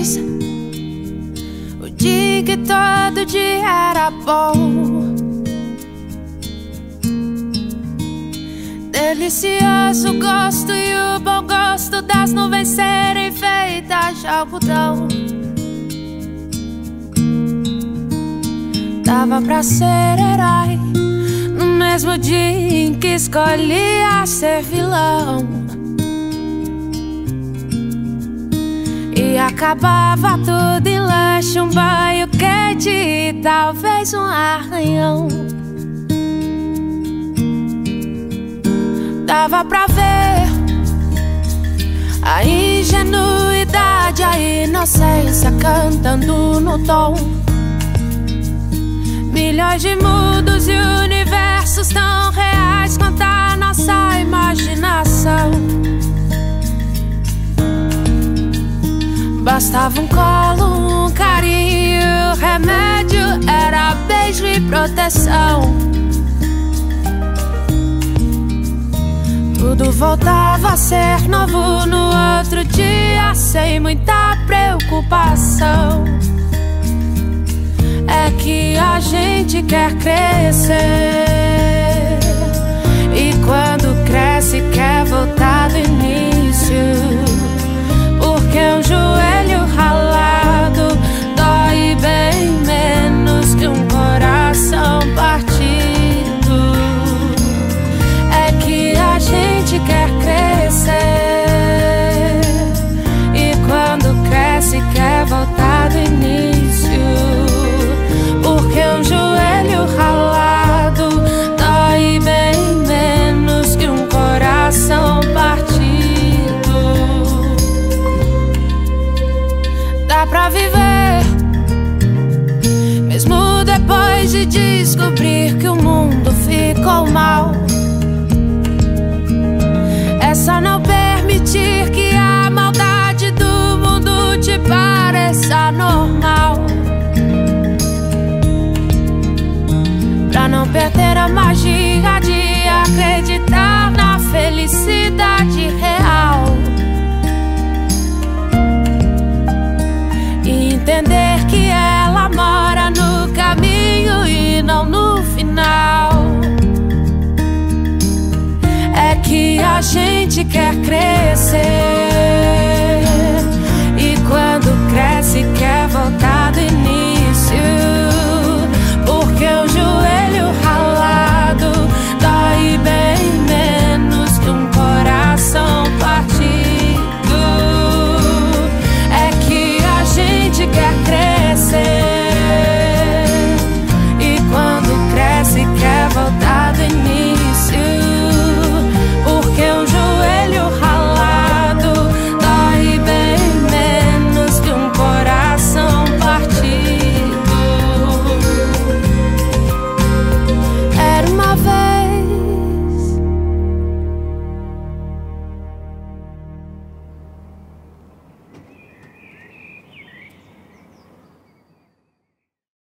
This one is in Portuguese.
feliz. O dia que todo dia era bom. Delicioso gosto e o bom gosto das nuvens serem feitas de algodão. Dava pra ser herói no mesmo dia em que escolhia ser vilão. E acabava tudo em lanche, um banho quente e talvez um arranhão. Dava pra ver a ingenuidade, a inocência cantando no tom. Milhões de mundos e universos Bastava um colo, um carinho, remédio era beijo e proteção. Tudo voltava a ser novo no outro dia, sem muita preocupação. É que a gente quer crescer, descobrir que o mundo ficou mal. É só não permitir que a maldade do mundo te pareça normal. Pra não perder a magia de acreditar na felicidade real. E entender que ela quer crer